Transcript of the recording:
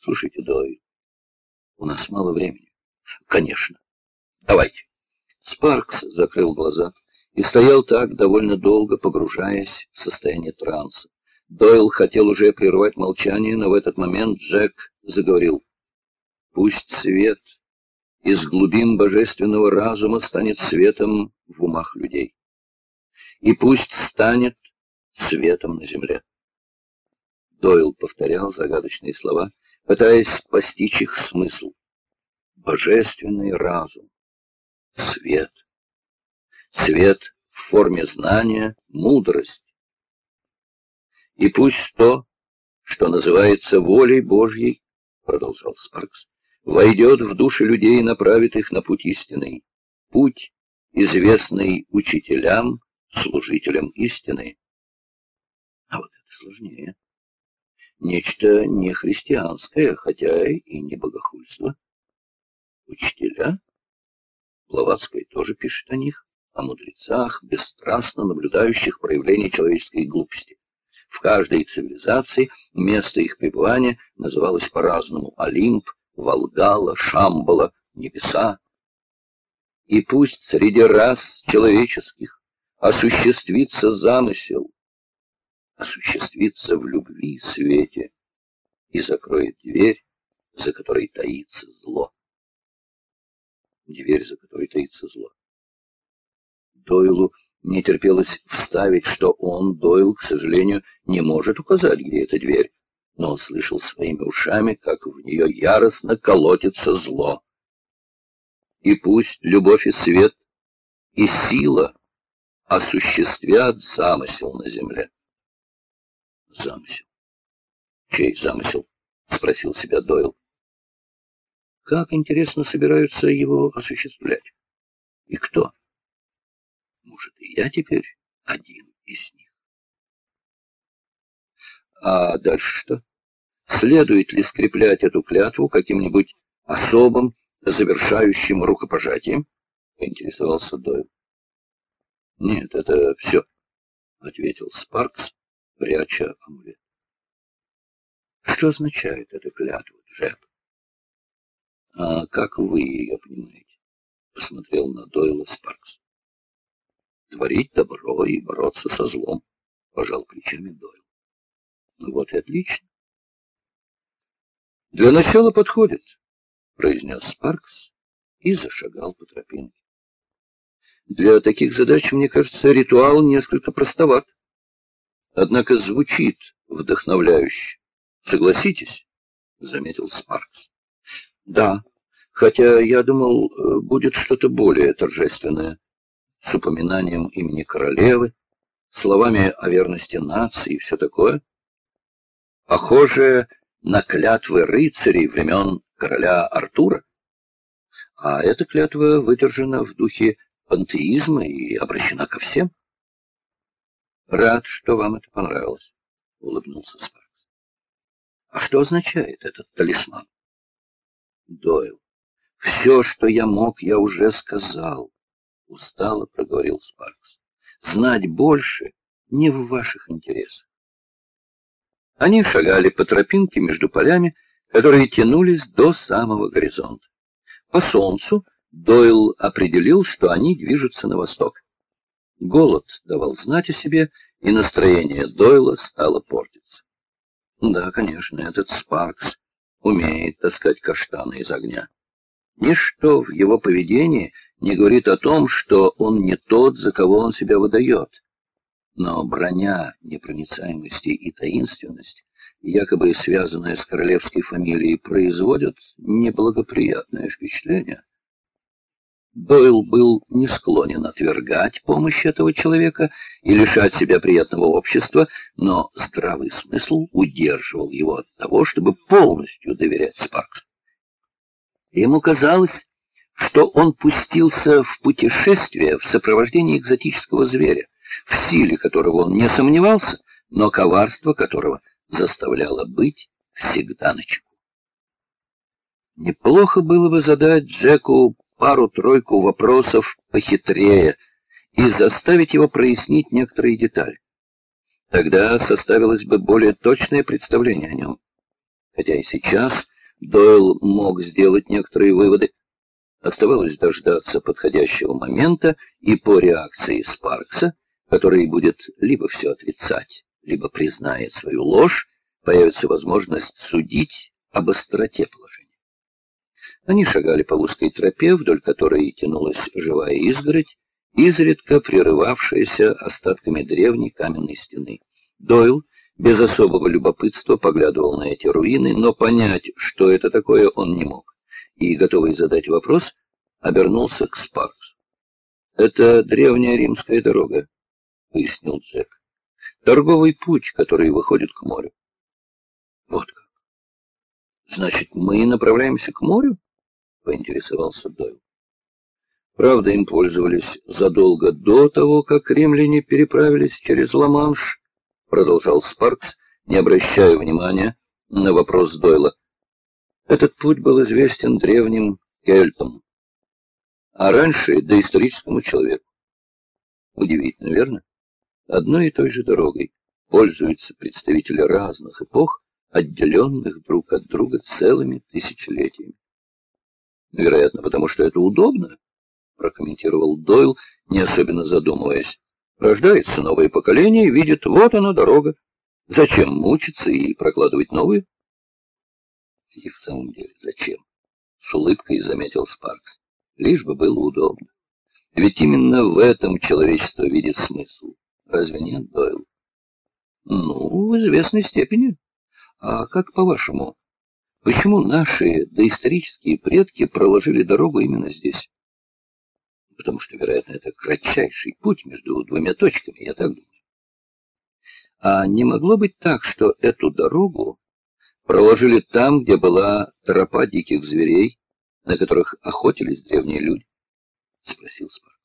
Слушайте, Дойль, у нас мало времени. Конечно. Давайте. Спаркс закрыл глаза и стоял так довольно долго, погружаясь в состояние транса. Дойл хотел уже прервать молчание, но в этот момент Джек заговорил. «Пусть свет из глубин божественного разума станет светом в умах людей. И пусть станет светом на земле». Дойл повторял загадочные слова, пытаясь постичь их смысл. Божественный разум. Свет. Свет в форме знания, мудрость. И пусть то, что называется волей Божьей, продолжал Спаркс, войдет в души людей и направит их на путь истинный, путь, известный учителям, служителям истины. А вот это сложнее. Нечто нехристианское, хотя и не богохульство. Учителя? Блаватская тоже пишет о них, о мудрецах, бесстрастно наблюдающих проявление человеческой глупости. В каждой цивилизации место их пребывания называлось по-разному — Олимп, Волгала, Шамбала, Небеса. И пусть среди рас человеческих осуществится замысел, осуществится в любви и свете и закроет дверь, за которой таится зло. Дверь, за которой таится зло. Дойлу не терпелось вставить, что он, Дойл, к сожалению, не может указать, где эта дверь, но он слышал своими ушами, как в нее яростно колотится зло. И пусть любовь и свет и сила осуществят замысел на земле. Замысел. Чей замысел? Спросил себя Дойл. Как, интересно, собираются его осуществлять? И кто? Может, и я теперь один из них? А дальше что? Следует ли скреплять эту клятву каким-нибудь особым, завершающим рукопожатием? Поинтересовался Дойл. Нет, это все, ответил Спаркс, пряча амулет. Что означает эта клятва, Джек? А как вы ее понимаете? Посмотрел на Дойла Спаркс. Творить добро и бороться со злом, пожал плечами Дойл. Ну вот и отлично. Для начала подходит, произнес Спаркс и зашагал по тропинке. Для таких задач, мне кажется, ритуал несколько простоват. Однако звучит вдохновляюще. Согласитесь, — заметил Спаркс. Да, хотя я думал, э, будет что-то более торжественное, с упоминанием имени королевы, словами о верности нации и все такое. Похоже на клятвы рыцарей времен короля Артура. А эта клятва выдержана в духе пантеизма и обращена ко всем. Рад, что вам это понравилось, — улыбнулся Спаркс. А что означает этот талисман? Дойл. Все, что я мог, я уже сказал, — устало проговорил Спаркс. Знать больше не в ваших интересах. Они шагали по тропинке между полями, которые тянулись до самого горизонта. По солнцу Дойл определил, что они движутся на восток. Голод давал знать о себе, и настроение Дойла стало портиться. Да, конечно, этот Спаркс умеет таскать каштаны из огня. Ничто в его поведении не говорит о том, что он не тот, за кого он себя выдает. Но броня непроницаемости и таинственность, якобы связанная с королевской фамилией, производят неблагоприятное впечатление. Дойл был не склонен отвергать помощь этого человека и лишать себя приятного общества, но здравый смысл удерживал его от того, чтобы полностью доверять Спарксу. Ему казалось, что он пустился в путешествие в сопровождении экзотического зверя, в силе которого он не сомневался, но коварство которого заставляло быть всегда начеку. Неплохо было бы задать Джеку пару-тройку вопросов похитрее и заставить его прояснить некоторые детали. Тогда составилось бы более точное представление о нем. Хотя и сейчас Дойл мог сделать некоторые выводы. Оставалось дождаться подходящего момента и по реакции Спаркса, который будет либо все отрицать, либо признает свою ложь, появится возможность судить об остроте положения. Они шагали по узкой тропе, вдоль которой тянулась живая изгородь, изредка прерывавшаяся остатками древней каменной стены. Дойл без особого любопытства поглядывал на эти руины, но понять, что это такое, он не мог. И, готовый задать вопрос, обернулся к Спарксу. «Это древняя римская дорога», — пояснил Джек. «Торговый путь, который выходит к морю». «Вот как? Значит, мы направляемся к морю?» — поинтересовался Дойл. Правда, им пользовались задолго до того, как римляне переправились через Ла-Манш, продолжал Спаркс, не обращая внимания на вопрос Дойла. Этот путь был известен древним кельтам, а раньше доисторическому человеку. Удивительно, верно? Одной и той же дорогой пользуются представители разных эпох, отделенных друг от друга целыми тысячелетиями. Вероятно, потому что это удобно, прокомментировал Дойл, не особенно задумываясь. Рождается новое поколение и видит, вот она дорога. Зачем мучиться и прокладывать новую? И в самом деле, зачем? С улыбкой заметил Спаркс. Лишь бы было удобно. Ведь именно в этом человечество видит смысл. Разве нет, Дойл? Ну, в известной степени. А как по-вашему, почему наши доисторические предки проложили дорогу именно здесь? потому что, вероятно, это кратчайший путь между двумя точками, я так думаю. А не могло быть так, что эту дорогу проложили там, где была тропа диких зверей, на которых охотились древние люди? — спросил Спарк.